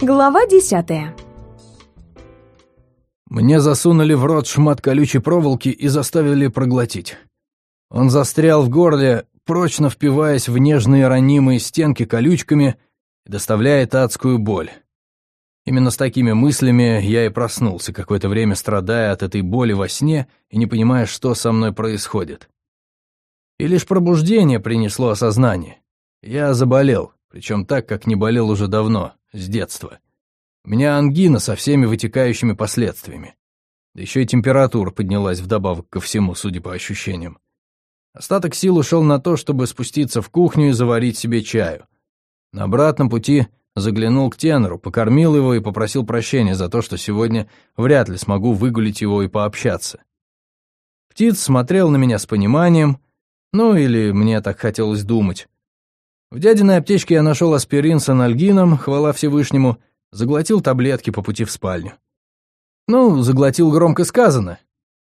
Глава десятая. Мне засунули в рот шмат колючей проволоки и заставили проглотить. Он застрял в горле, прочно впиваясь в нежные ранимые стенки колючками доставляет адскую боль. Именно с такими мыслями я и проснулся, какое-то время страдая от этой боли во сне и не понимая, что со мной происходит. И лишь пробуждение принесло осознание. Я заболел, причем так, как не болел уже давно, с детства. У меня ангина со всеми вытекающими последствиями. Да еще и температура поднялась вдобавок ко всему, судя по ощущениям. Остаток сил ушел на то, чтобы спуститься в кухню и заварить себе чаю. На обратном пути заглянул к тенору, покормил его и попросил прощения за то, что сегодня вряд ли смогу выгулить его и пообщаться. Птиц смотрел на меня с пониманием, ну или мне так хотелось думать. В дядиной аптечке я нашел аспирин с анальгином, хвала Всевышнему, заглотил таблетки по пути в спальню. Ну, заглотил громко сказано.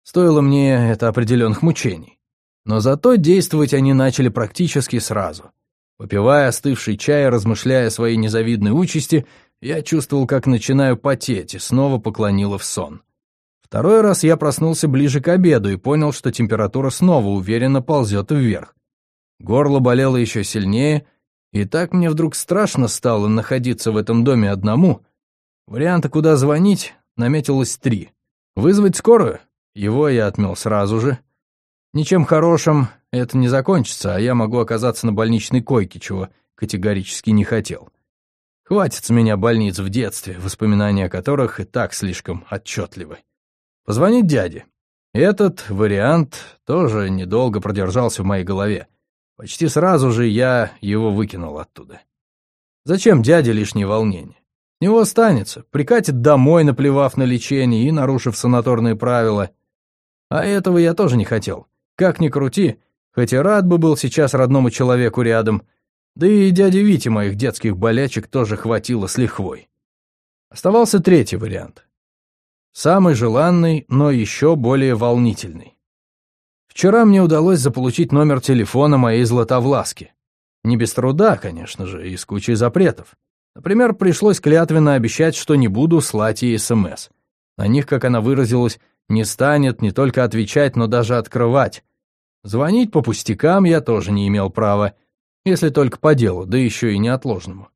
Стоило мне это определенных мучений. Но зато действовать они начали практически сразу. Попивая остывший чай, размышляя о своей незавидной участи, я чувствовал, как начинаю потеть, и снова поклонила в сон. Второй раз я проснулся ближе к обеду и понял, что температура снова уверенно ползет вверх. Горло болело еще сильнее, и так мне вдруг страшно стало находиться в этом доме одному. Варианта, куда звонить, наметилось три. Вызвать скорую? Его я отмел сразу же. Ничем хорошим это не закончится, а я могу оказаться на больничной койке, чего категорически не хотел. Хватит с меня больниц в детстве, воспоминания о которых и так слишком отчетливы. Позвонить дяде. Этот вариант тоже недолго продержался в моей голове. Почти сразу же я его выкинул оттуда. Зачем дяде лишнее волнение? С него останется, прикатит домой, наплевав на лечение и нарушив санаторные правила. А этого я тоже не хотел. Как ни крути, хоть и рад бы был сейчас родному человеку рядом, да и дяде Вите моих детских болячек тоже хватило с лихвой. Оставался третий вариант. Самый желанный, но еще более волнительный. Вчера мне удалось заполучить номер телефона моей Златовласки. Не без труда, конечно же, и с кучей запретов. Например, пришлось клятвенно обещать, что не буду слать ей СМС. На них, как она выразилась, не станет не только отвечать, но даже открывать. Звонить по пустякам я тоже не имел права, если только по делу, да еще и неотложному.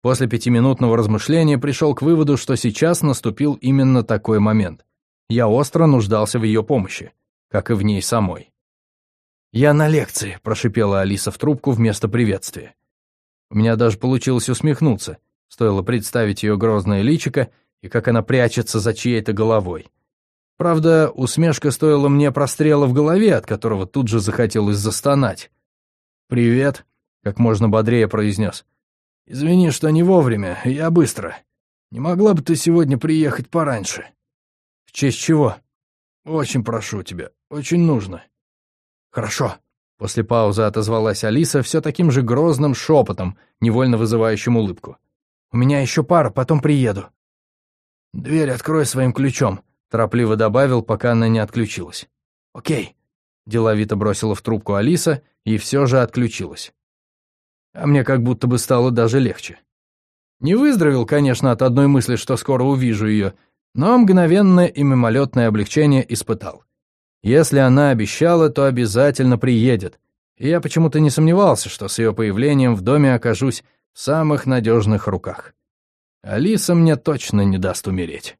После пятиминутного размышления пришел к выводу, что сейчас наступил именно такой момент. Я остро нуждался в ее помощи как и в ней самой. «Я на лекции», — прошипела Алиса в трубку вместо приветствия. У меня даже получилось усмехнуться, стоило представить ее грозное личико и как она прячется за чьей-то головой. Правда, усмешка стоила мне прострела в голове, от которого тут же захотелось застонать. «Привет», — как можно бодрее произнес. «Извини, что не вовремя, я быстро. Не могла бы ты сегодня приехать пораньше?» «В честь чего?» «Очень прошу тебя, очень нужно». «Хорошо», — после паузы отозвалась Алиса все таким же грозным шепотом, невольно вызывающим улыбку. «У меня еще пара, потом приеду». «Дверь открой своим ключом», — торопливо добавил, пока она не отключилась. «Окей», — деловито бросила в трубку Алиса и все же отключилась. А мне как будто бы стало даже легче. Не выздоровел, конечно, от одной мысли, что скоро увижу ее, — но мгновенное и мимолетное облегчение испытал. Если она обещала, то обязательно приедет. И я почему-то не сомневался, что с ее появлением в доме окажусь в самых надежных руках. Алиса мне точно не даст умереть.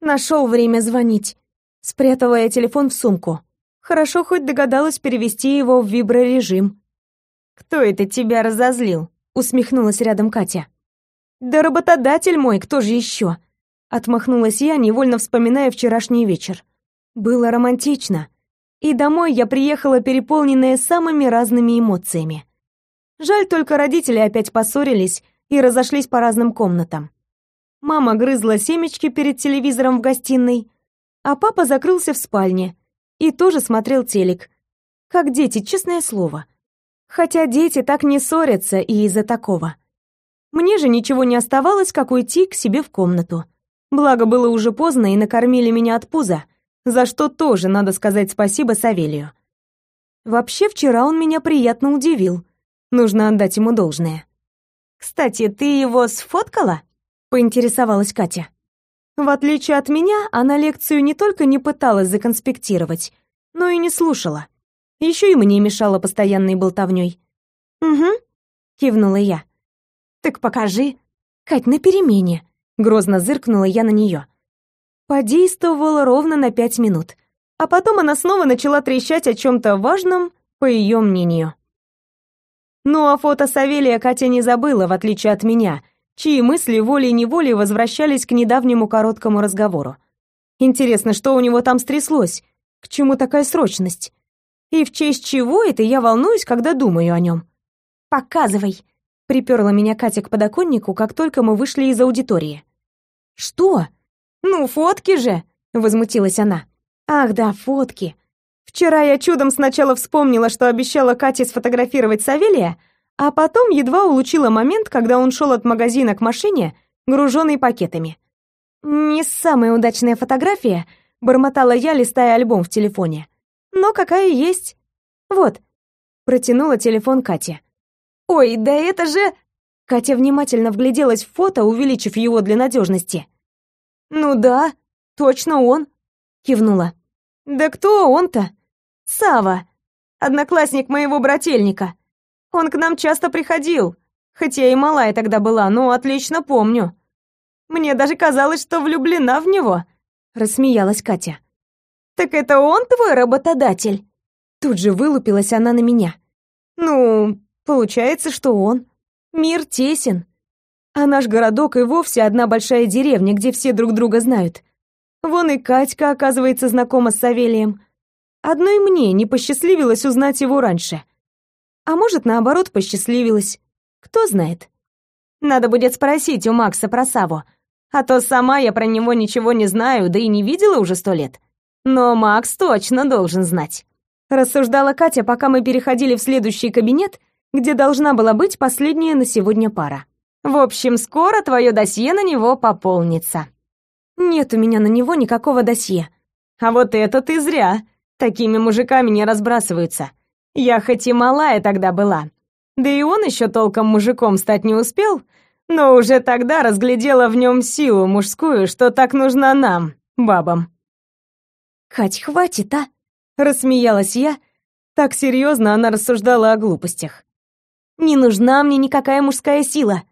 Нашел время звонить. Спрятала я телефон в сумку. Хорошо хоть догадалась перевести его в виброрежим. «Кто это тебя разозлил?» — усмехнулась рядом Катя. «Да работодатель мой, кто же еще?» Отмахнулась я, невольно вспоминая вчерашний вечер. Было романтично. И домой я приехала переполненная самыми разными эмоциями. Жаль, только родители опять поссорились и разошлись по разным комнатам. Мама грызла семечки перед телевизором в гостиной, а папа закрылся в спальне и тоже смотрел телек. Как дети, честное слово. Хотя дети так не ссорятся и из-за такого. Мне же ничего не оставалось, как уйти к себе в комнату. Благо было уже поздно и накормили меня от пуза, за что тоже надо сказать спасибо Савелию. Вообще вчера он меня приятно удивил. Нужно отдать ему должное. «Кстати, ты его сфоткала?» — поинтересовалась Катя. В отличие от меня, она лекцию не только не пыталась законспектировать, но и не слушала. Еще и мне мешала постоянной болтовней. «Угу», — кивнула я. «Так покажи». «Кать, на перемене», — грозно зыркнула я на нее. Подействовала ровно на пять минут, а потом она снова начала трещать о чем-то важном, по ее мнению. Ну а фото Савелия Катя не забыла, в отличие от меня, чьи мысли волей-неволей возвращались к недавнему короткому разговору. Интересно, что у него там стряслось? К чему такая срочность? И в честь чего это я волнуюсь, когда думаю о нем? «Показывай!» — приперла меня Катя к подоконнику, как только мы вышли из аудитории. «Что?» «Ну, фотки же!» — возмутилась она. «Ах да, фотки. Вчера я чудом сначала вспомнила, что обещала Кате сфотографировать Савелия, а потом едва улучила момент, когда он шел от магазина к машине, груженный пакетами. «Не самая удачная фотография», — бормотала я, листая альбом в телефоне. «Но какая есть. Вот». Протянула телефон Кате. «Ой, да это же...» Катя внимательно вгляделась в фото, увеличив его для надежности. «Ну да, точно он», — кивнула. «Да кто он-то?» Сава, одноклассник моего брательника. Он к нам часто приходил, хотя и малая тогда была, но отлично помню. Мне даже казалось, что влюблена в него, рассмеялась Катя. Так это он твой работодатель? Тут же вылупилась она на меня. Ну, получается, что он. Мир тесен. А наш городок и вовсе одна большая деревня, где все друг друга знают. Вон и Катька, оказывается, знакома с Савелием. Одной мне не посчастливилось узнать его раньше. А может, наоборот, посчастливилось. Кто знает. Надо будет спросить у Макса про Саву. А то сама я про него ничего не знаю, да и не видела уже сто лет. Но Макс точно должен знать. Рассуждала Катя, пока мы переходили в следующий кабинет, где должна была быть последняя на сегодня пара. В общем, скоро твое досье на него пополнится. Нет у меня на него никакого досье. А вот это ты зря. Такими мужиками не разбрасываются. Я хоть и малая тогда была. Да и он еще толком мужиком стать не успел, но уже тогда разглядела в нем силу мужскую, что так нужна нам, бабам. «Кать, хватит, а?» — рассмеялась я. Так серьезно она рассуждала о глупостях. «Не нужна мне никакая мужская сила.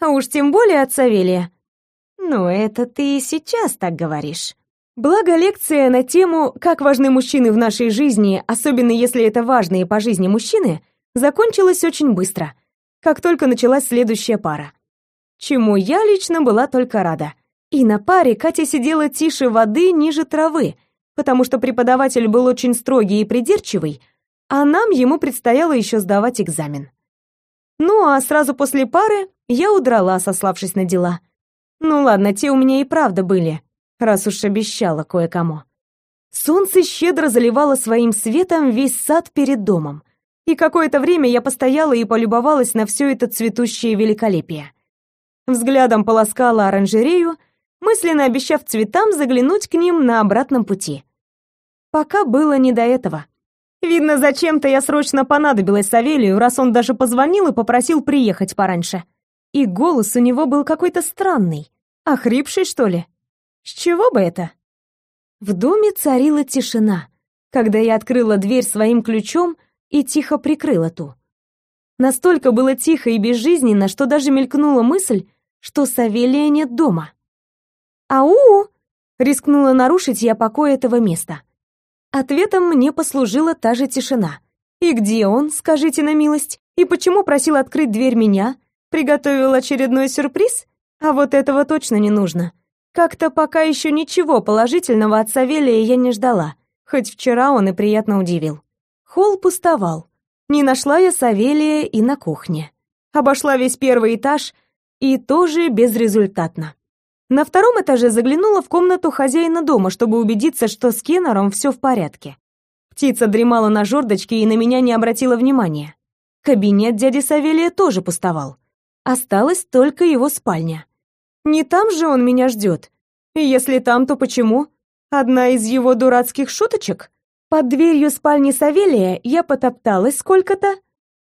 А уж тем более от Савелия». «Ну, это ты и сейчас так говоришь». Благо, лекция на тему «Как важны мужчины в нашей жизни, особенно если это важные по жизни мужчины», закончилась очень быстро, как только началась следующая пара. Чему я лично была только рада. И на паре Катя сидела тише воды ниже травы, потому что преподаватель был очень строгий и придирчивый, а нам ему предстояло еще сдавать экзамен. Ну а сразу после пары я удрала, сославшись на дела. Ну ладно, те у меня и правда были, раз уж обещала кое-кому. Солнце щедро заливало своим светом весь сад перед домом, и какое-то время я постояла и полюбовалась на все это цветущее великолепие. Взглядом полоскала оранжерею, мысленно обещав цветам заглянуть к ним на обратном пути. Пока было не до этого. Видно, зачем-то я срочно понадобилась Савелию, раз он даже позвонил и попросил приехать пораньше. И голос у него был какой-то странный, охрипший, что ли. С чего бы это? В доме царила тишина, когда я открыла дверь своим ключом и тихо прикрыла ту. Настолько было тихо и безжизненно, что даже мелькнула мысль, что Савелия нет дома. «Ау!» — рискнула нарушить я покой этого места. Ответом мне послужила та же тишина. И где он, скажите на милость? И почему просил открыть дверь меня? Приготовил очередной сюрприз? А вот этого точно не нужно. Как-то пока еще ничего положительного от Савелия я не ждала, хоть вчера он и приятно удивил. Холл пустовал. Не нашла я Савелия и на кухне. Обошла весь первый этаж и тоже безрезультатно. На втором этаже заглянула в комнату хозяина дома, чтобы убедиться, что с Кеннером все в порядке. Птица дремала на жердочке и на меня не обратила внимания. Кабинет дяди Савелия тоже пустовал. Осталась только его спальня. Не там же он меня ждет. Если там, то почему? Одна из его дурацких шуточек? Под дверью спальни Савелия я потопталась сколько-то,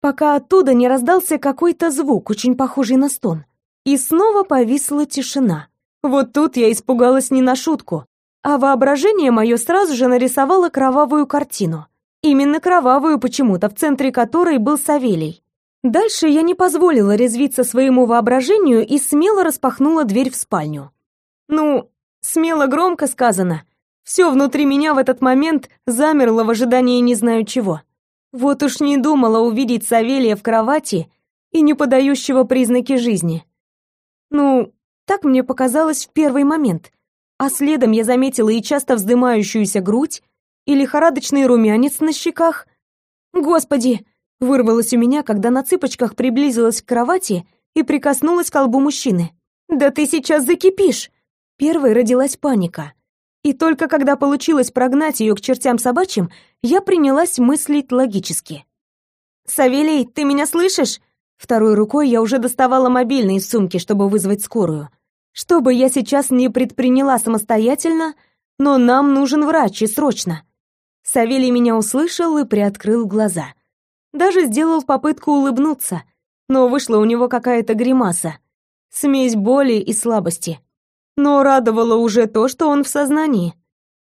пока оттуда не раздался какой-то звук, очень похожий на стон. И снова повисла тишина. Вот тут я испугалась не на шутку, а воображение мое сразу же нарисовало кровавую картину. Именно кровавую почему-то, в центре которой был Савелий. Дальше я не позволила резвиться своему воображению и смело распахнула дверь в спальню. Ну, смело громко сказано. Все внутри меня в этот момент замерло в ожидании не знаю чего. Вот уж не думала увидеть Савелия в кровати и не подающего признаки жизни. Ну, так мне показалось в первый момент. А следом я заметила и часто вздымающуюся грудь, и лихорадочный румянец на щеках. Господи, Вырвалось у меня, когда на цыпочках приблизилась к кровати и прикоснулась к колбу мужчины. «Да ты сейчас закипишь!» Первой родилась паника. И только когда получилось прогнать ее к чертям собачьим, я принялась мыслить логически. «Савелий, ты меня слышишь?» Второй рукой я уже доставала мобильный из сумки, чтобы вызвать скорую. Что бы я сейчас не предприняла самостоятельно, но нам нужен врач и срочно. Савелий меня услышал и приоткрыл глаза. Даже сделал попытку улыбнуться, но вышла у него какая-то гримаса. Смесь боли и слабости. Но радовало уже то, что он в сознании.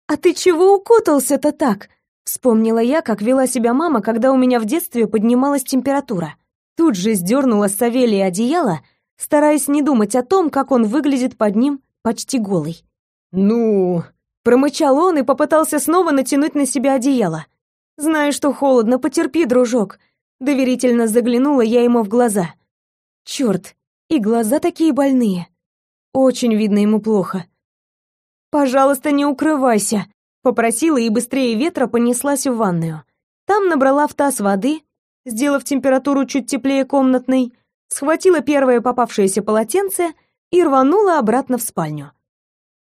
«А ты чего укутался-то так?» Вспомнила я, как вела себя мама, когда у меня в детстве поднималась температура. Тут же сдернула с Савелия одеяло, стараясь не думать о том, как он выглядит под ним почти голый. «Ну...» Промычал он и попытался снова натянуть на себя одеяло. Знаю, что холодно, потерпи, дружок. Доверительно заглянула я ему в глаза. Черт, и глаза такие больные. Очень видно ему плохо. Пожалуйста, не укрывайся, попросила и быстрее ветра понеслась в ванную. Там набрала в таз воды, сделав температуру чуть теплее комнатной, схватила первое попавшееся полотенце и рванула обратно в спальню.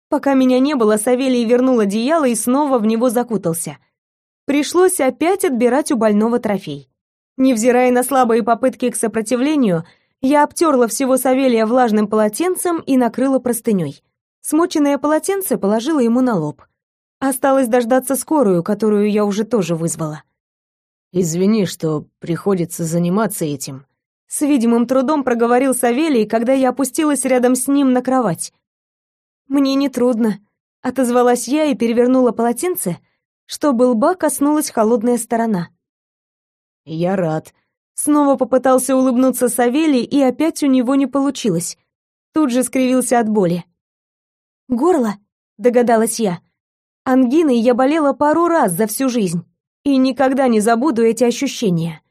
Пока меня не было, Савелий вернул одеяло и снова в него закутался — пришлось опять отбирать у больного трофей. Невзирая на слабые попытки к сопротивлению, я обтерла всего Савелия влажным полотенцем и накрыла простыней. Смоченное полотенце положила ему на лоб. Осталось дождаться скорую, которую я уже тоже вызвала. «Извини, что приходится заниматься этим», — с видимым трудом проговорил Савелий, когда я опустилась рядом с ним на кровать. «Мне не трудно», — отозвалась я и перевернула полотенце, чтобы лба коснулась холодная сторона. «Я рад». Снова попытался улыбнуться Савелий, и опять у него не получилось. Тут же скривился от боли. «Горло?» — догадалась я. Ангиной я болела пару раз за всю жизнь, и никогда не забуду эти ощущения.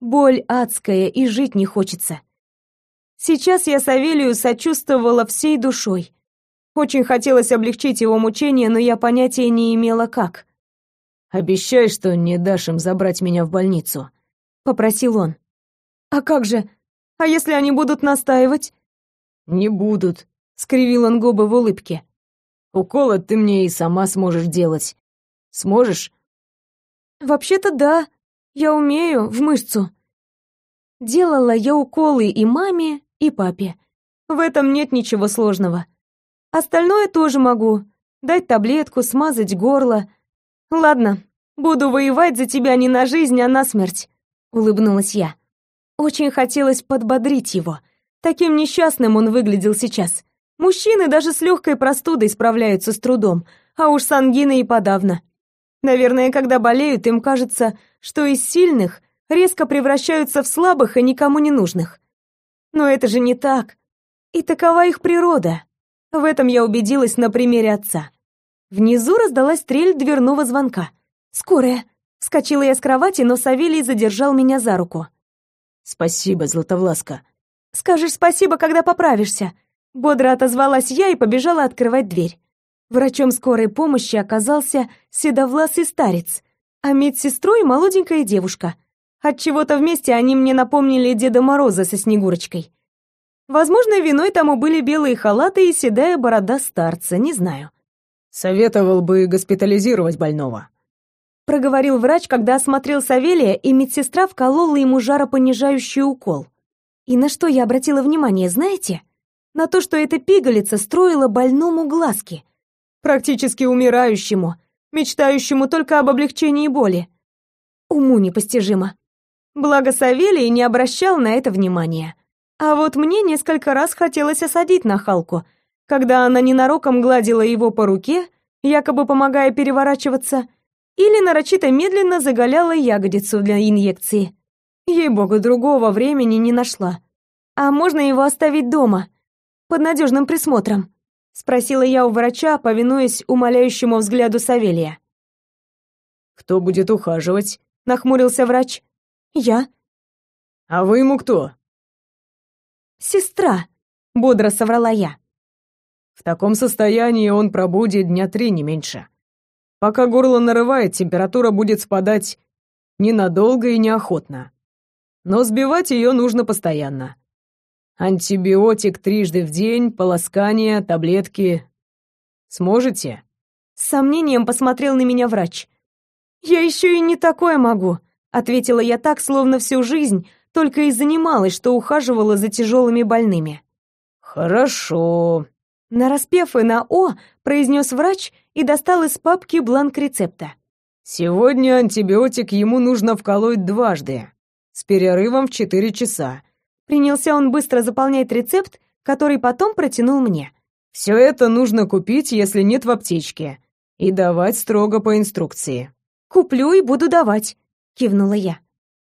Боль адская, и жить не хочется. Сейчас я Савелию сочувствовала всей душой. Очень хотелось облегчить его мучения, но я понятия не имела как. Обещай, что не дашь им забрать меня в больницу», — попросил он. «А как же? А если они будут настаивать?» «Не будут», — скривил он губы в улыбке. «Уколы ты мне и сама сможешь делать. Сможешь?» «Вообще-то да, я умею, в мышцу». Делала я уколы и маме, и папе. В этом нет ничего сложного. Остальное тоже могу. Дать таблетку, смазать горло — «Ладно, буду воевать за тебя не на жизнь, а на смерть», — улыбнулась я. Очень хотелось подбодрить его. Таким несчастным он выглядел сейчас. Мужчины даже с легкой простудой справляются с трудом, а уж с ангиной и подавно. Наверное, когда болеют, им кажется, что из сильных резко превращаются в слабых и никому не нужных. Но это же не так. И такова их природа. В этом я убедилась на примере отца. Внизу раздалась трель дверного звонка. «Скорая!» Вскочила я с кровати, но Савелий задержал меня за руку. «Спасибо, Златовласка». «Скажешь спасибо, когда поправишься». Бодро отозвалась я и побежала открывать дверь. Врачом скорой помощи оказался седовласый старец, а медсестрой молоденькая девушка. От чего-то вместе они мне напомнили Деда Мороза со Снегурочкой. Возможно, виной тому были белые халаты и седая борода старца, не знаю. Советовал бы госпитализировать больного. Проговорил врач, когда осмотрел Савелия, и медсестра вколола ему жаропонижающий укол. И на что я обратила внимание, знаете? На то, что эта пигалица строила больному глазки. Практически умирающему, мечтающему только об облегчении боли. Уму непостижимо. Благо Савелий не обращал на это внимания. А вот мне несколько раз хотелось осадить нахалку, когда она ненароком гладила его по руке, якобы помогая переворачиваться, или нарочито медленно заголяла ягодицу для инъекции. Ей-богу, другого времени не нашла. А можно его оставить дома, под надежным присмотром? Спросила я у врача, повинуясь умоляющему взгляду Савелия. «Кто будет ухаживать?» — нахмурился врач. «Я». «А вы ему кто?» «Сестра», — бодро соврала я. «В таком состоянии он пробудет дня три, не меньше. Пока горло нарывает, температура будет спадать ненадолго и неохотно. Но сбивать ее нужно постоянно. Антибиотик трижды в день, полоскание, таблетки. Сможете?» С сомнением посмотрел на меня врач. «Я еще и не такое могу», — ответила я так, словно всю жизнь только и занималась, что ухаживала за тяжелыми больными. «Хорошо», Нараспев и на «О», произнес врач и достал из папки бланк рецепта. «Сегодня антибиотик ему нужно вколоть дважды, с перерывом в четыре часа». Принялся он быстро заполнять рецепт, который потом протянул мне. «Все это нужно купить, если нет в аптечке, и давать строго по инструкции». «Куплю и буду давать», — кивнула я.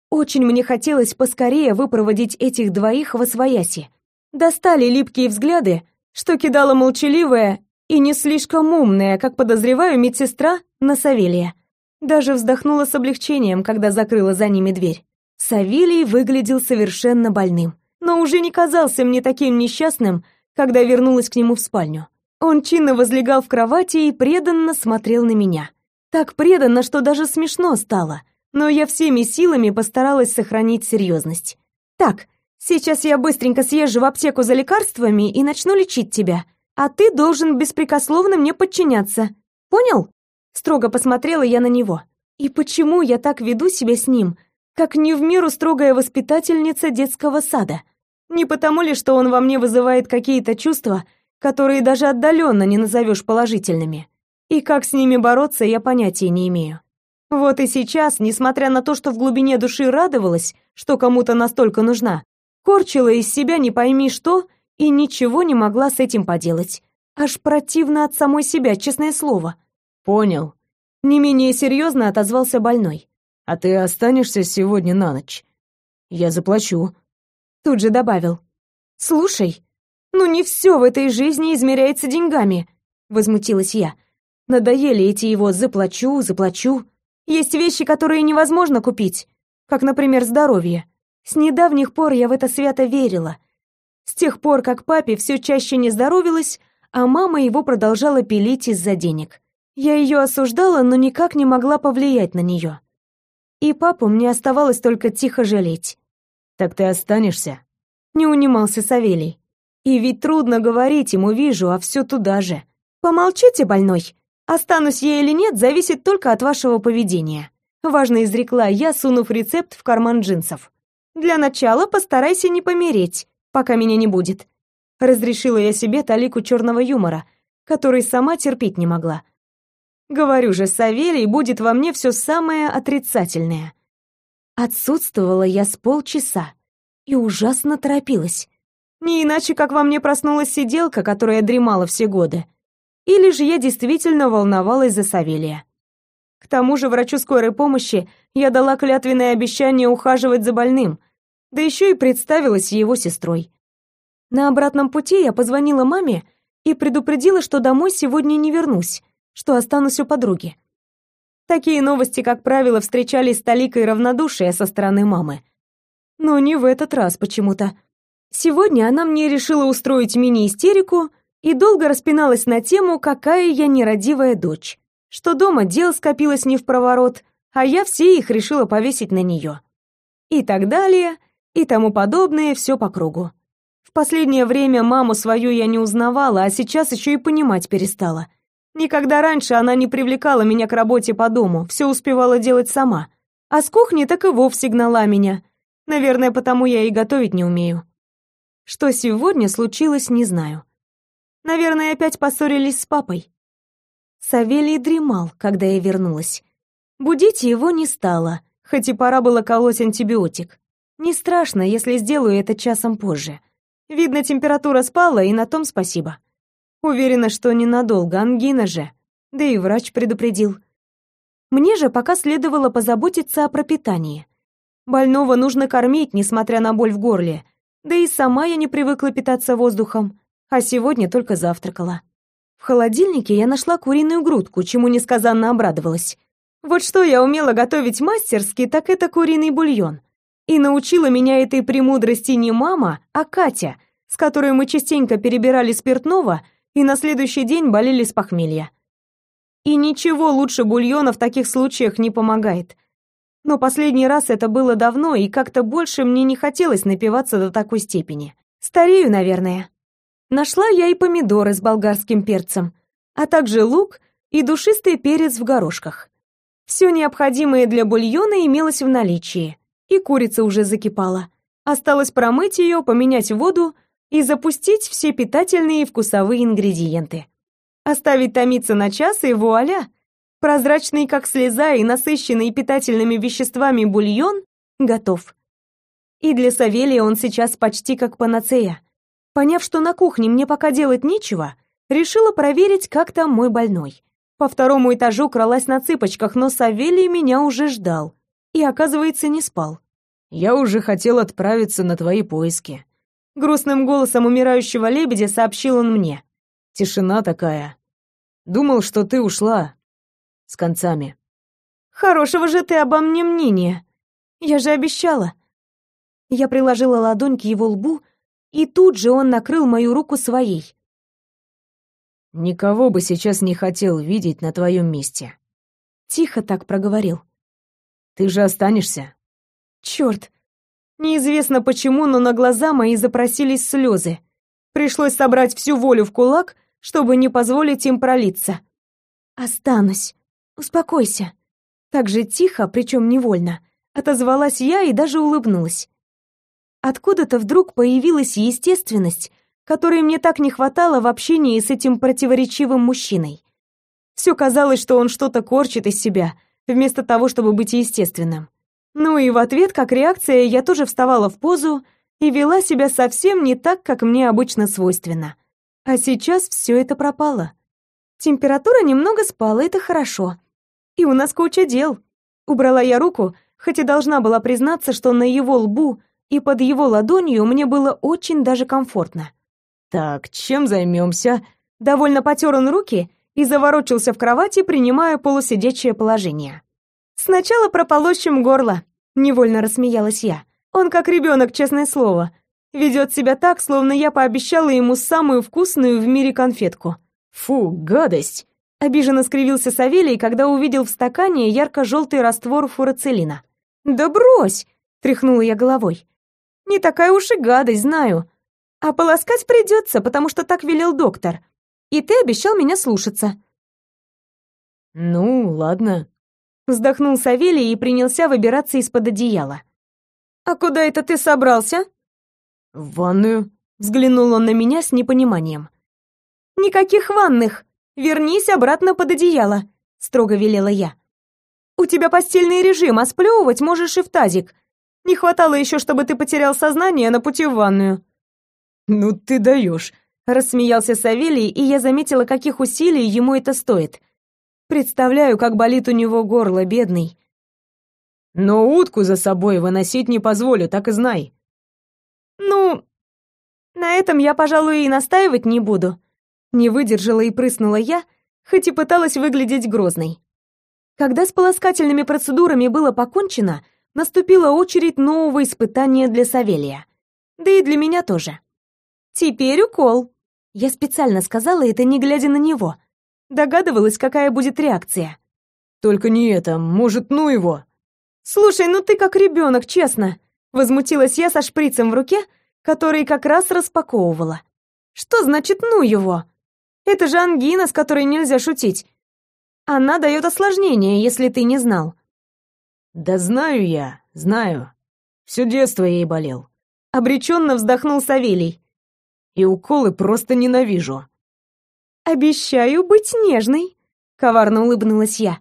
Очень мне хотелось поскорее выпроводить этих двоих во свояси. Достали липкие взгляды, что кидала молчаливая и не слишком умная, как подозреваю, медсестра на Савелия. Даже вздохнула с облегчением, когда закрыла за ними дверь. Савелий выглядел совершенно больным, но уже не казался мне таким несчастным, когда вернулась к нему в спальню. Он чинно возлегал в кровати и преданно смотрел на меня. Так преданно, что даже смешно стало, но я всеми силами постаралась сохранить серьезность. «Так, сейчас я быстренько съезжу в аптеку за лекарствами и начну лечить тебя, а ты должен беспрекословно мне подчиняться. Понял?» Строго посмотрела я на него. «И почему я так веду себя с ним, как не в меру строгая воспитательница детского сада? Не потому ли, что он во мне вызывает какие-то чувства, которые даже отдаленно не назовешь положительными?» И как с ними бороться, я понятия не имею. Вот и сейчас, несмотря на то, что в глубине души радовалась, что кому-то настолько нужна, корчила из себя не пойми что и ничего не могла с этим поделать. Аж противно от самой себя, честное слово. «Понял». Не менее серьезно отозвался больной. «А ты останешься сегодня на ночь? Я заплачу». Тут же добавил. «Слушай, ну не все в этой жизни измеряется деньгами», возмутилась я. Надоели эти его «заплачу, заплачу». Есть вещи, которые невозможно купить, как, например, здоровье. С недавних пор я в это свято верила. С тех пор, как папе все чаще не здоровилось, а мама его продолжала пилить из-за денег. Я ее осуждала, но никак не могла повлиять на нее. И папу мне оставалось только тихо жалеть. «Так ты останешься?» Не унимался Савелий. И ведь трудно говорить ему, вижу, а все туда же. «Помолчите, больной!» Останусь я или нет, зависит только от вашего поведения. Важно изрекла я, сунув рецепт в карман джинсов. Для начала постарайся не помереть, пока меня не будет. Разрешила я себе талику черного юмора, который сама терпеть не могла. Говорю же, Савелий будет во мне все самое отрицательное. Отсутствовала я с полчаса и ужасно торопилась. Не иначе, как во мне проснулась сиделка, которая дремала все годы или же я действительно волновалась за Савелия. К тому же врачу скорой помощи я дала клятвенное обещание ухаживать за больным, да еще и представилась его сестрой. На обратном пути я позвонила маме и предупредила, что домой сегодня не вернусь, что останусь у подруги. Такие новости, как правило, встречались с толикой равнодушия со стороны мамы. Но не в этот раз почему-то. Сегодня она мне решила устроить мини-истерику — и долго распиналась на тему, какая я нерадивая дочь, что дома дел скопилось не в проворот, а я все их решила повесить на нее. И так далее, и тому подобное, все по кругу. В последнее время маму свою я не узнавала, а сейчас еще и понимать перестала. Никогда раньше она не привлекала меня к работе по дому, все успевала делать сама. А с кухни так и вовсе гнала меня. Наверное, потому я и готовить не умею. Что сегодня случилось, не знаю. Наверное, опять поссорились с папой. Савелий дремал, когда я вернулась. Будить его не стало, хоть и пора было колоть антибиотик. Не страшно, если сделаю это часом позже. Видно, температура спала, и на том спасибо. Уверена, что ненадолго, ангина же. Да и врач предупредил. Мне же пока следовало позаботиться о пропитании. Больного нужно кормить, несмотря на боль в горле. Да и сама я не привыкла питаться воздухом, а сегодня только завтракала. В холодильнике я нашла куриную грудку, чему несказанно обрадовалась. Вот что я умела готовить мастерски, так это куриный бульон. И научила меня этой премудрости не мама, а Катя, с которой мы частенько перебирали спиртного и на следующий день болели с похмелья. И ничего лучше бульона в таких случаях не помогает. Но последний раз это было давно, и как-то больше мне не хотелось напиваться до такой степени. Старею, наверное. Нашла я и помидоры с болгарским перцем, а также лук и душистый перец в горошках. Все необходимое для бульона имелось в наличии, и курица уже закипала. Осталось промыть ее, поменять воду и запустить все питательные и вкусовые ингредиенты. Оставить томиться на час и вуаля! Прозрачный, как слеза, и насыщенный питательными веществами бульон готов. И для Савелия он сейчас почти как панацея. Поняв, что на кухне мне пока делать нечего, решила проверить, как там мой больной. По второму этажу кралась на цыпочках, но Савелий меня уже ждал. И, оказывается, не спал. «Я уже хотел отправиться на твои поиски», — грустным голосом умирающего лебедя сообщил он мне. «Тишина такая. Думал, что ты ушла. С концами». «Хорошего же ты обо мне мнения. Я же обещала». Я приложила ладонь к его лбу, и тут же он накрыл мою руку своей. Никого бы сейчас не хотел видеть на твоем месте. Тихо так проговорил. Ты же останешься. Черт! Неизвестно почему, но на глаза мои запросились слезы. Пришлось собрать всю волю в кулак, чтобы не позволить им пролиться. Останусь. Успокойся. Так же тихо, причем невольно, отозвалась я и даже улыбнулась. Откуда-то вдруг появилась естественность, которой мне так не хватало в общении с этим противоречивым мужчиной. Все казалось, что он что-то корчит из себя, вместо того, чтобы быть естественным. Ну и в ответ, как реакция, я тоже вставала в позу и вела себя совсем не так, как мне обычно свойственно. А сейчас все это пропало. Температура немного спала, это хорошо. И у нас куча дел. Убрала я руку, хоть и должна была признаться, что на его лбу и под его ладонью мне было очень даже комфортно. «Так, чем займемся?» Довольно потер он руки и заворочился в кровати, принимая полусидячее положение. «Сначала прополощем горло», — невольно рассмеялась я. «Он как ребенок, честное слово. Ведет себя так, словно я пообещала ему самую вкусную в мире конфетку». «Фу, гадость!» — обиженно скривился Савелий, когда увидел в стакане ярко-желтый раствор фурацелина. «Да брось!» — тряхнула я головой. «Не такая уж и гадость, знаю. А полоскать придется, потому что так велел доктор. И ты обещал меня слушаться». «Ну, ладно», — вздохнул Савелий и принялся выбираться из-под одеяла. «А куда это ты собрался?» «В ванную», — взглянул он на меня с непониманием. «Никаких ванных! Вернись обратно под одеяло», — строго велела я. «У тебя постельный режим, а сплевывать можешь и в тазик. Не хватало еще, чтобы ты потерял сознание на пути в ванную». «Ну ты даешь!» — рассмеялся Савелий, и я заметила, каких усилий ему это стоит. Представляю, как болит у него горло, бедный. «Но утку за собой выносить не позволю, так и знай». «Ну, на этом я, пожалуй, и настаивать не буду». Не выдержала и прыснула я, хоть и пыталась выглядеть грозной. Когда с полоскательными процедурами было покончено, наступила очередь нового испытания для Савелия. Да и для меня тоже. Теперь укол. Я специально сказала это, не глядя на него. Догадывалась, какая будет реакция. Только не это, может, ну его. Слушай, ну ты как ребенок, честно. Возмутилась я со шприцем в руке, который как раз распаковывала. Что значит ну его? Это же ангина, с которой нельзя шутить. Она дает осложнение, если ты не знал. Да знаю я, знаю. Все детство ей болел. Обреченно вздохнул Савелий и уколы просто ненавижу. Обещаю быть нежной, коварно улыбнулась я.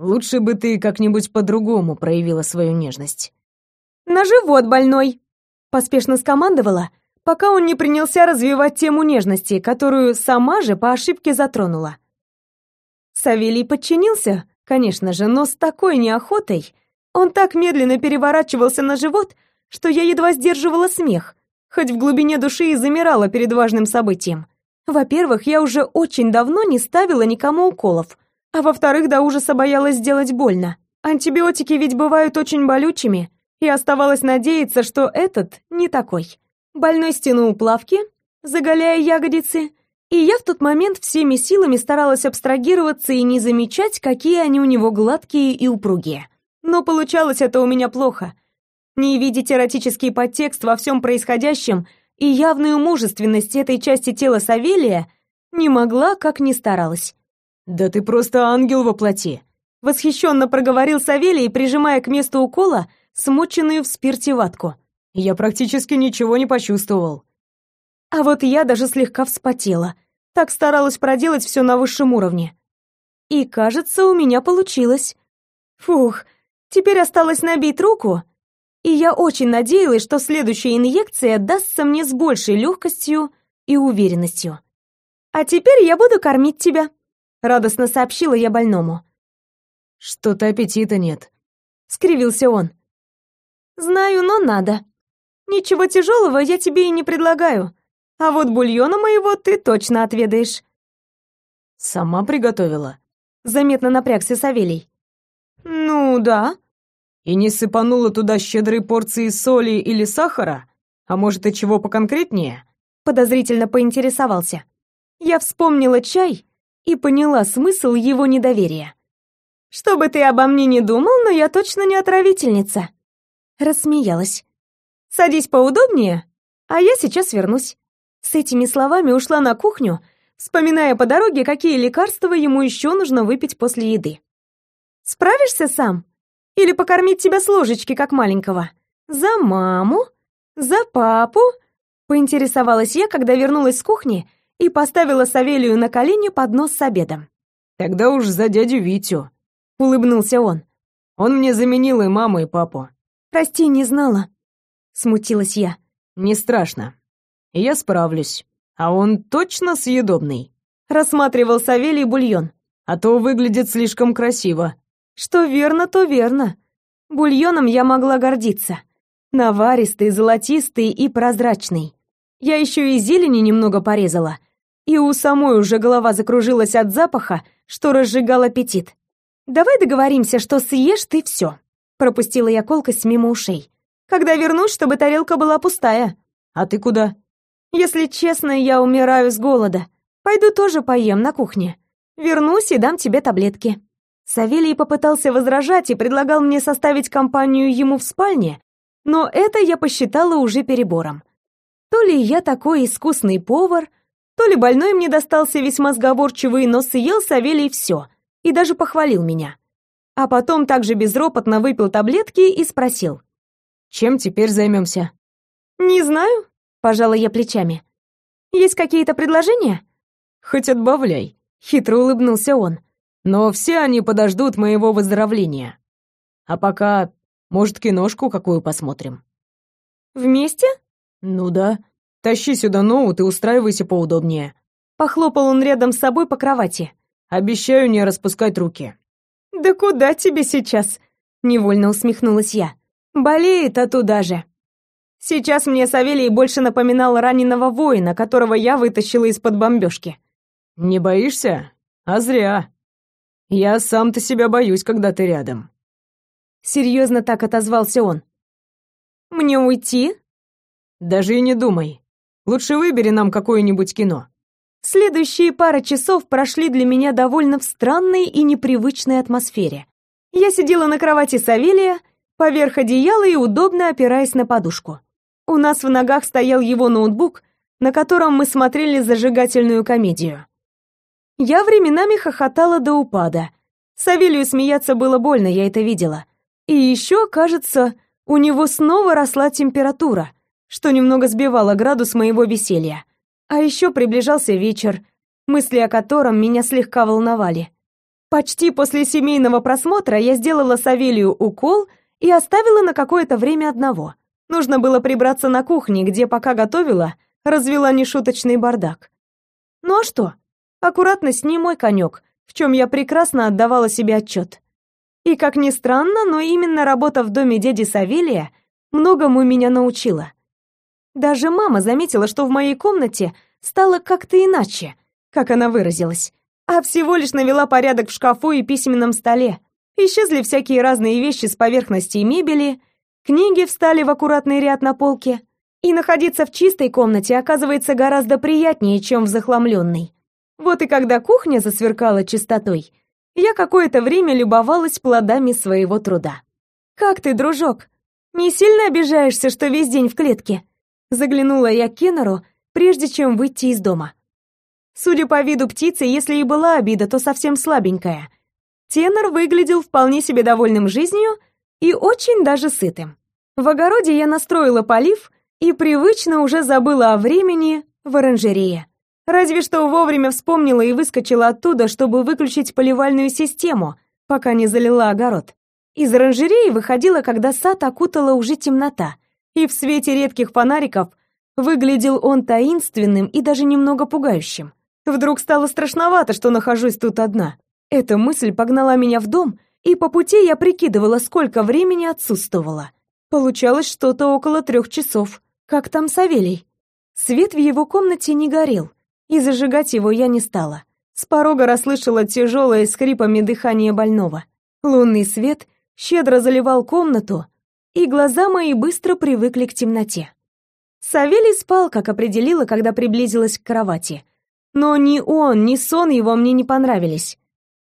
Лучше бы ты как-нибудь по-другому проявила свою нежность. На живот больной, поспешно скомандовала, пока он не принялся развивать тему нежности, которую сама же по ошибке затронула. Савелий подчинился, конечно же, но с такой неохотой. Он так медленно переворачивался на живот, что я едва сдерживала смех, хоть в глубине души и замирала перед важным событием. Во-первых, я уже очень давно не ставила никому уколов, а во-вторых, до ужаса боялась сделать больно. Антибиотики ведь бывают очень болючими, и оставалось надеяться, что этот не такой. Больной стянул плавки, заголяя ягодицы, и я в тот момент всеми силами старалась абстрагироваться и не замечать, какие они у него гладкие и упругие. Но получалось это у меня плохо. Не видеть эротический подтекст во всем происходящем и явную мужественность этой части тела Савелия не могла, как ни старалась. «Да ты просто ангел во плоти!» Восхищенно проговорил Савелий, прижимая к месту укола смоченную в спирте ватку. «Я практически ничего не почувствовал». А вот я даже слегка вспотела. Так старалась проделать все на высшем уровне. И, кажется, у меня получилось. Фух, теперь осталось набить руку, и я очень надеялась, что следующая инъекция дастся мне с большей легкостью и уверенностью. «А теперь я буду кормить тебя», — радостно сообщила я больному. «Что-то аппетита нет», — скривился он. «Знаю, но надо. Ничего тяжелого я тебе и не предлагаю. А вот бульона моего ты точно отведаешь». «Сама приготовила?» Заметно напрягся Савелий. «Ну, да». «И не сыпанула туда щедрые порции соли или сахара? А может, и чего поконкретнее?» Подозрительно поинтересовался. Я вспомнила чай и поняла смысл его недоверия. «Что бы ты обо мне не думал, но я точно не отравительница». Рассмеялась. «Садись поудобнее, а я сейчас вернусь». С этими словами ушла на кухню, вспоминая по дороге, какие лекарства ему еще нужно выпить после еды. «Справишься сам? Или покормить тебя с ложечки, как маленького? За маму? За папу?» Поинтересовалась я, когда вернулась с кухни и поставила Савелию на колени поднос с обедом. «Тогда уж за дядю Витю», — улыбнулся он. «Он мне заменил и маму, и папу». «Прости, не знала», — смутилась я. «Не страшно я справлюсь. А он точно съедобный?» Рассматривал Савелий бульон. «А то выглядит слишком красиво». «Что верно, то верно. Бульоном я могла гордиться. Наваристый, золотистый и прозрачный. Я еще и зелени немного порезала. И у самой уже голова закружилась от запаха, что разжигал аппетит. «Давай договоримся, что съешь ты все», — пропустила я колкость мимо ушей. «Когда вернусь, чтобы тарелка была пустая». «А ты куда?» Если честно, я умираю с голода. Пойду тоже поем на кухне. Вернусь и дам тебе таблетки». Савелий попытался возражать и предлагал мне составить компанию ему в спальне, но это я посчитала уже перебором. То ли я такой искусный повар, то ли больной мне достался весьма сговорчивый, но съел Савелий все и даже похвалил меня. А потом также безропотно выпил таблетки и спросил. «Чем теперь займемся?» «Не знаю пожала я плечами. Есть какие-то предложения? Хоть отбавляй, хитро улыбнулся он. Но все они подождут моего выздоровления. А пока, может, киношку какую посмотрим. Вместе? Ну да. Тащи сюда ноут и устраивайся поудобнее. Похлопал он рядом с собой по кровати. Обещаю не распускать руки. Да куда тебе сейчас? Невольно усмехнулась я. Болеет, а туда же. Сейчас мне Савелий больше напоминал раненого воина, которого я вытащила из-под бомбежки. «Не боишься? А зря. Я сам-то себя боюсь, когда ты рядом». Серьезно так отозвался он. «Мне уйти?» «Даже и не думай. Лучше выбери нам какое-нибудь кино». Следующие пара часов прошли для меня довольно в странной и непривычной атмосфере. Я сидела на кровати Савелия, поверх одеяла и удобно опираясь на подушку. У нас в ногах стоял его ноутбук, на котором мы смотрели зажигательную комедию. Я временами хохотала до упада. Савелию смеяться было больно, я это видела. И еще, кажется, у него снова росла температура, что немного сбивало градус моего веселья. А еще приближался вечер, мысли о котором меня слегка волновали. Почти после семейного просмотра я сделала Савелию укол и оставила на какое-то время одного. Нужно было прибраться на кухне, где пока готовила, развела нешуточный бардак. Ну а что? Аккуратность не мой конек, в чем я прекрасно отдавала себе отчет. И как ни странно, но именно работа в доме дяди Савелия многому меня научила. Даже мама заметила, что в моей комнате стало как-то иначе, как она выразилась, а всего лишь навела порядок в шкафу и письменном столе. Исчезли всякие разные вещи с поверхности мебели, книги встали в аккуратный ряд на полке, и находиться в чистой комнате оказывается гораздо приятнее, чем в захламленной. Вот и когда кухня засверкала чистотой, я какое-то время любовалась плодами своего труда. «Как ты, дружок? Не сильно обижаешься, что весь день в клетке?» Заглянула я к Кеннеру, прежде чем выйти из дома. Судя по виду птицы, если и была обида, то совсем слабенькая. Тенор выглядел вполне себе довольным жизнью и очень даже сытым. В огороде я настроила полив и привычно уже забыла о времени в оранжерее. Разве что вовремя вспомнила и выскочила оттуда, чтобы выключить поливальную систему, пока не залила огород. Из оранжереи выходила, когда сад окутала уже темнота, и в свете редких фонариков выглядел он таинственным и даже немного пугающим. Вдруг стало страшновато, что нахожусь тут одна. Эта мысль погнала меня в дом, и по пути я прикидывала, сколько времени отсутствовала. Получалось что-то около трех часов. Как там Савелий? Свет в его комнате не горел, и зажигать его я не стала. С порога расслышала тяжелое скрипами дыхание больного. Лунный свет щедро заливал комнату, и глаза мои быстро привыкли к темноте. Савелий спал, как определила, когда приблизилась к кровати. Но ни он, ни сон его мне не понравились.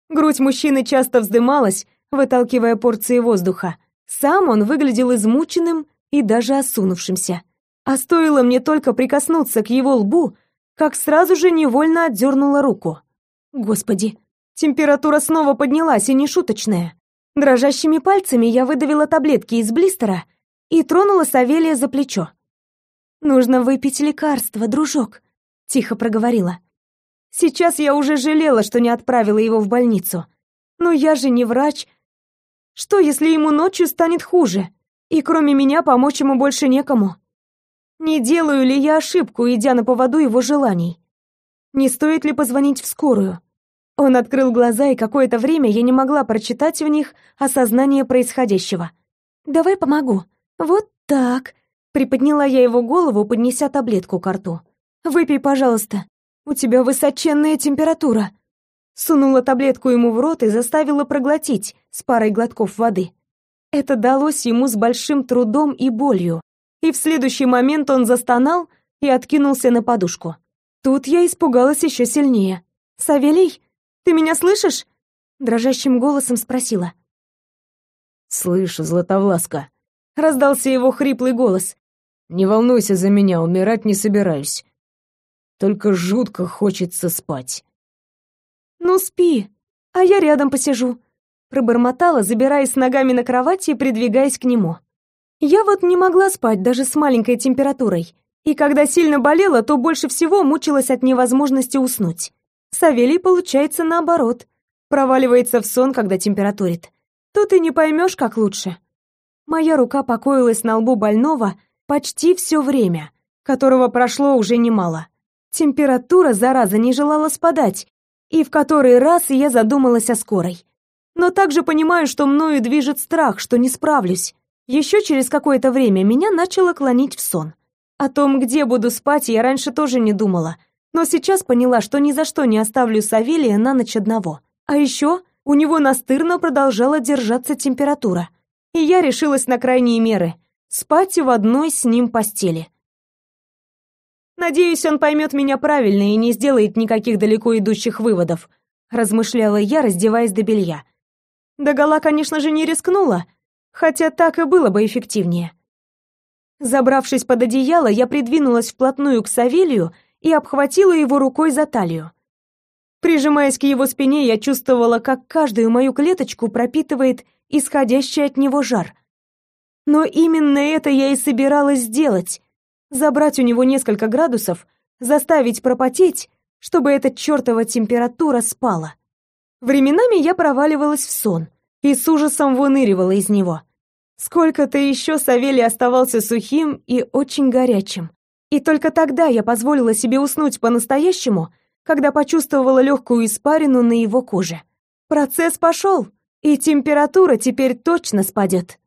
Грудь мужчины часто вздымалась, выталкивая порции воздуха. Сам он выглядел измученным и даже осунувшимся. А стоило мне только прикоснуться к его лбу, как сразу же невольно отдернула руку. Господи, температура снова поднялась, и не шуточная. Дрожащими пальцами я выдавила таблетки из блистера и тронула Савелия за плечо. «Нужно выпить лекарство, дружок», — тихо проговорила. Сейчас я уже жалела, что не отправила его в больницу. Но я же не врач. Что, если ему ночью станет хуже, и кроме меня помочь ему больше некому? Не делаю ли я ошибку, идя на поводу его желаний? Не стоит ли позвонить в скорую? Он открыл глаза, и какое-то время я не могла прочитать в них осознание происходящего. «Давай помогу. Вот так». Приподняла я его голову, поднеся таблетку к рту. «Выпей, пожалуйста. У тебя высоченная температура». Сунула таблетку ему в рот и заставила проглотить с парой глотков воды. Это далось ему с большим трудом и болью, и в следующий момент он застонал и откинулся на подушку. Тут я испугалась еще сильнее. «Савелий?» Ты меня слышишь?» Дрожащим голосом спросила. «Слышу, Златовласка», — раздался его хриплый голос. «Не волнуйся за меня, умирать не собираюсь. Только жутко хочется спать». «Ну, спи, а я рядом посижу», — пробормотала, забираясь ногами на кровати и придвигаясь к нему. Я вот не могла спать даже с маленькой температурой, и когда сильно болела, то больше всего мучилась от невозможности уснуть. Савелий, получается, наоборот. Проваливается в сон, когда температурит. Тут и не поймешь, как лучше. Моя рука покоилась на лбу больного почти все время, которого прошло уже немало. Температура, зараза, не желала спадать, и в который раз я задумалась о скорой. Но также понимаю, что мною движет страх, что не справлюсь. Еще через какое-то время меня начало клонить в сон. О том, где буду спать, я раньше тоже не думала, но сейчас поняла, что ни за что не оставлю Савелия на ночь одного. А еще у него настырно продолжала держаться температура. И я решилась на крайние меры — спать в одной с ним постели. «Надеюсь, он поймет меня правильно и не сделает никаких далеко идущих выводов», — размышляла я, раздеваясь до белья. Догола, конечно же, не рискнула, хотя так и было бы эффективнее. Забравшись под одеяло, я придвинулась вплотную к Савелию и обхватила его рукой за талию. Прижимаясь к его спине, я чувствовала, как каждую мою клеточку пропитывает исходящий от него жар. Но именно это я и собиралась сделать. Забрать у него несколько градусов, заставить пропотеть, чтобы эта чертова температура спала. Временами я проваливалась в сон и с ужасом выныривала из него. Сколько-то еще Савелий оставался сухим и очень горячим. И только тогда я позволила себе уснуть по-настоящему, когда почувствовала легкую испарину на его коже. Процесс пошел, и температура теперь точно спадет.